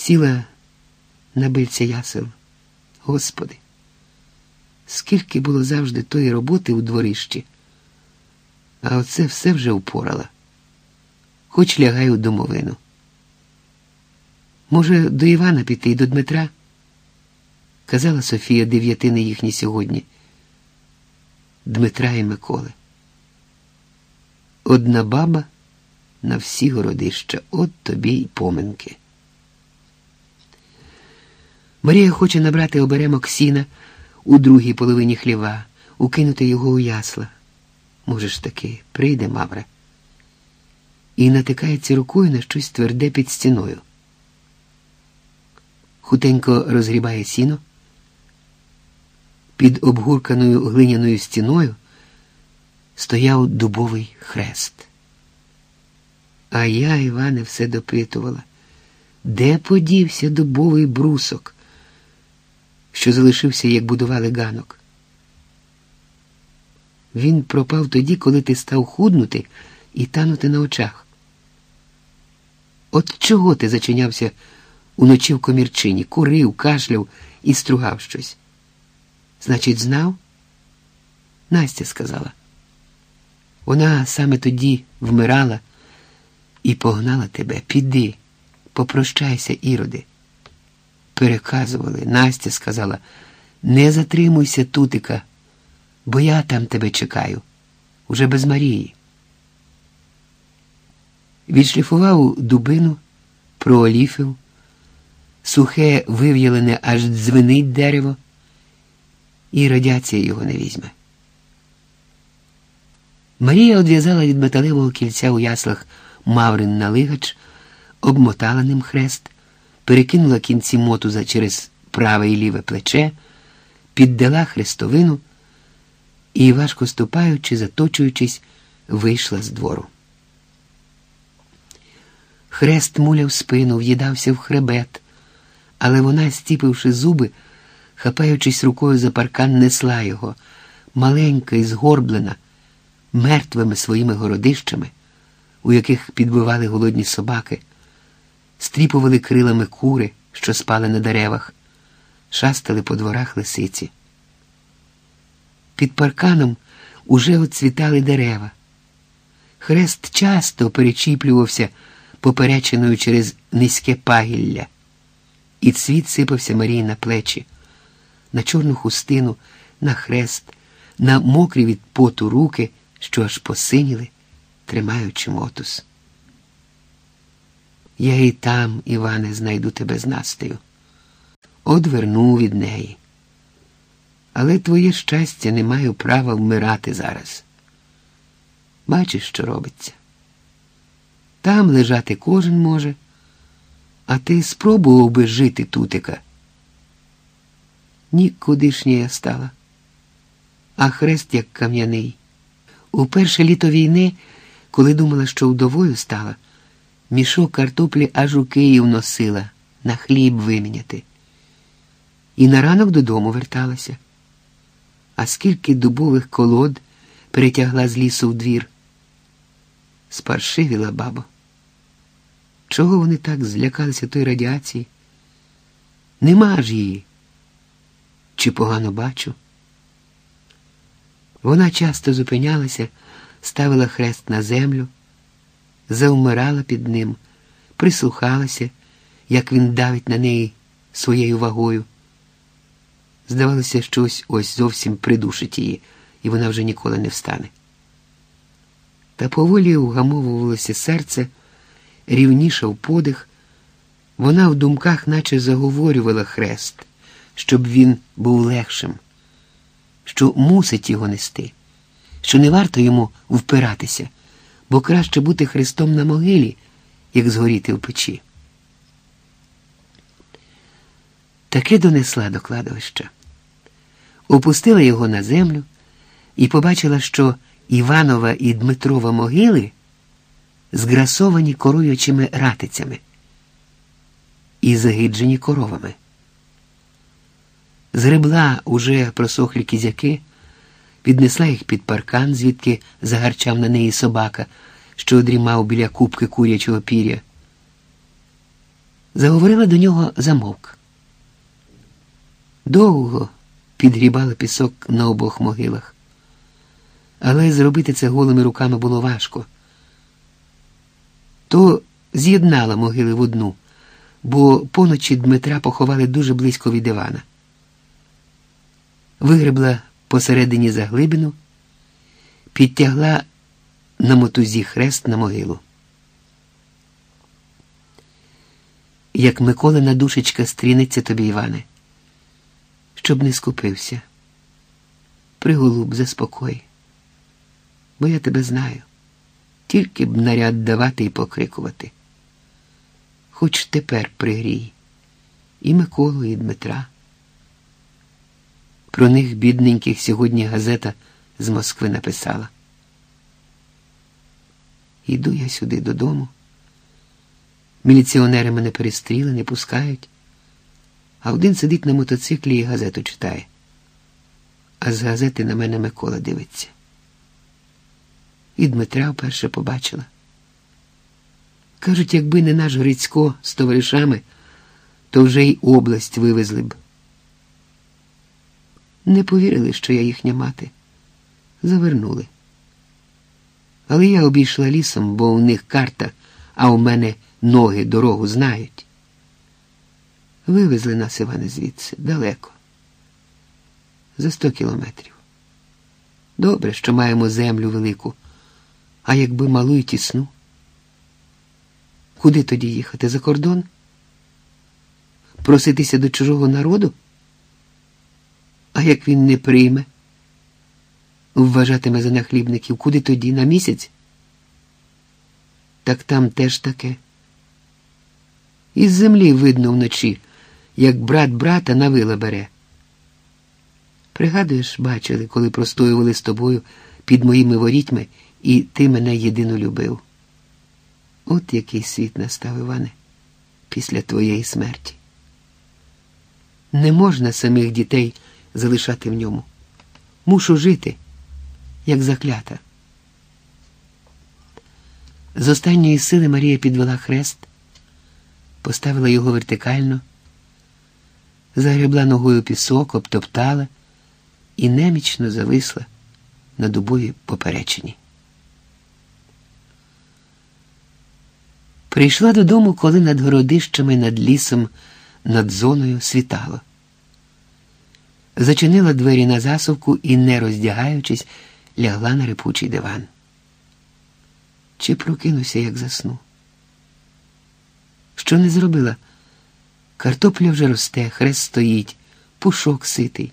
Сіла на бильця ясел. Господи, скільки було завжди тої роботи у дворищі, а оце все вже упорала. Хоч лягай у домовину. Може, до Івана піти і до Дмитра? Казала Софія дев'ятини їхні сьогодні. Дмитра і Миколи. Одна баба на всі городища, от тобі й поминки. Марія хоче набрати оберемок сіна у другій половині хліва, укинути його у ясла. Може ж таки, прийде Мавра. І натикається рукою на щось тверде під стіною. Хутенько розгрібає сіно. Під обгурканою глиняною стіною стояв дубовий хрест. А я, Іване, все допитувала, де подівся дубовий брусок, що залишився, як будували ганок. Він пропав тоді, коли ти став худнути і танути на очах. От чого ти зачинявся уночі в комірчині, курив, кашляв і стругав щось? Значить, знав? Настя сказала. Вона саме тоді вмирала і погнала тебе. Піди, попрощайся, іроди. Переказували, Настя сказала, не затримуйся, тутика, бо я там тебе чекаю, уже без Марії. Відшліфував дубину, прооліфив, сухе вив'ялене аж дзвенить дерево, і радіація його не візьме. Марія одв'язала від металевого кільця у яслах Маврин налигач, обмотала ним хрест, перекинула кінці мотуза через праве і ліве плече, піддала хрестовину і, важко ступаючи, заточуючись, вийшла з двору. Хрест муляв спину, в'їдався в хребет, але вона, стіпивши зуби, хапаючись рукою за паркан, несла його, маленька і згорблена, мертвими своїми городищами, у яких підбивали голодні собаки, стріпували крилами кури, що спали на деревах, шастали по дворах лисиці. Під парканом уже оцвітали дерева. Хрест часто перечіплювався поперечиною через низьке пагілля, і цвіт сипався Марії на плечі, на чорну хустину, на хрест, на мокрі від поту руки, що аж посиніли, тримаючи мотус. Я і там, Іване, знайду тебе з Настею. Одверну від неї. Але твоє щастя не маю права вмирати зараз. Бачиш, що робиться. Там лежати кожен може, а ти спробував би жити тутика. Нікудишня я стала, а хрест як кам'яний. У перше літо війни, коли думала, що вдовою стала, мішок картоплі аж у Київ носила на хліб виміняти. І на ранок додому верталася. А скільки дубових колод перетягла з лісу в двір. Спаршивіла баба. Чого вони так злякалися той радіації? Нема ж її. Чи погано бачу? Вона часто зупинялася, ставила хрест на землю, завмирала під ним, прислухалася, як він давить на неї своєю вагою. Здавалося, щось ось зовсім придушить її, і вона вже ніколи не встане. Та поволі угамовувалося серце, рівнішав подих, вона в думках наче заговорювала хрест, щоб він був легшим, що мусить його нести, що не варто йому впиратися, бо краще бути хрестом на могилі, як згоріти в печі. Таки донесла до кладовища, опустила його на землю і побачила, що Іванова і Дмитрова могили зграсовані коруючими ратицями і загиджені коровами. Згребла уже просохлі кізяки, піднесла їх під паркан, звідки загарчав на неї собака, що одрімав біля кубки курячого пір'я. Заговорила до нього замовк. Довго підгрібали пісок на обох могилах, але зробити це голими руками було важко. То з'єднала могили в одну, бо поночі Дмитра поховали дуже близько від Івана. Вигребла посередині заглибину, підтягла на мотузі хрест на могилу. Як Миколина душечка стрінеться тобі, Іване, щоб не скупився. Приголуб, заспокой, бо я тебе знаю, тільки б наряд давати і покрикувати. Хоч тепер пригрій і Миколу, і Дмитра. Про них, бідненьких, сьогодні газета з Москви написала. Іду я сюди додому. Міліціонери мене перестріли, не пускають, а один сидить на мотоциклі і газету читає. А з газети на мене Микола дивиться. І Дмитра вперше побачила. Кажуть, якби не наш Грицько з товаришами, то вже й область вивезли б. Не повірили, що я їхня мати. Завернули. Але я обійшла лісом, бо у них карта, а у мене ноги дорогу знають. Вивезли нас, Іване, звідси далеко. За сто кілометрів. Добре, що маємо землю велику, а якби малу і тісну. Куди тоді їхати? За кордон? Проситися до чужого народу? А як він не прийме? Вважатиме за нахлібників, куди тоді? На місяць? Так там теж таке. Із землі видно вночі, як брат брата на вила бере. Пригадуєш, бачили, коли простоювали з тобою під моїми ворітьми, і ти мене єдино любив. От який світ настав, Іване, після твоєї смерті. Не можна самих дітей залишати в ньому. Мушу жити, як заклята. З останньої сили Марія підвела хрест, поставила його вертикально, загребла ногою пісок, обтоптала і немічно зависла на дубові поперечині. Прийшла додому, коли над городищами, над лісом, над зоною світало. Зачинила двері на засувку і, не роздягаючись, лягла на репучий диван. Чи прокинуся, як засну? Що не зробила? Картопля вже росте, хрест стоїть, пушок ситий.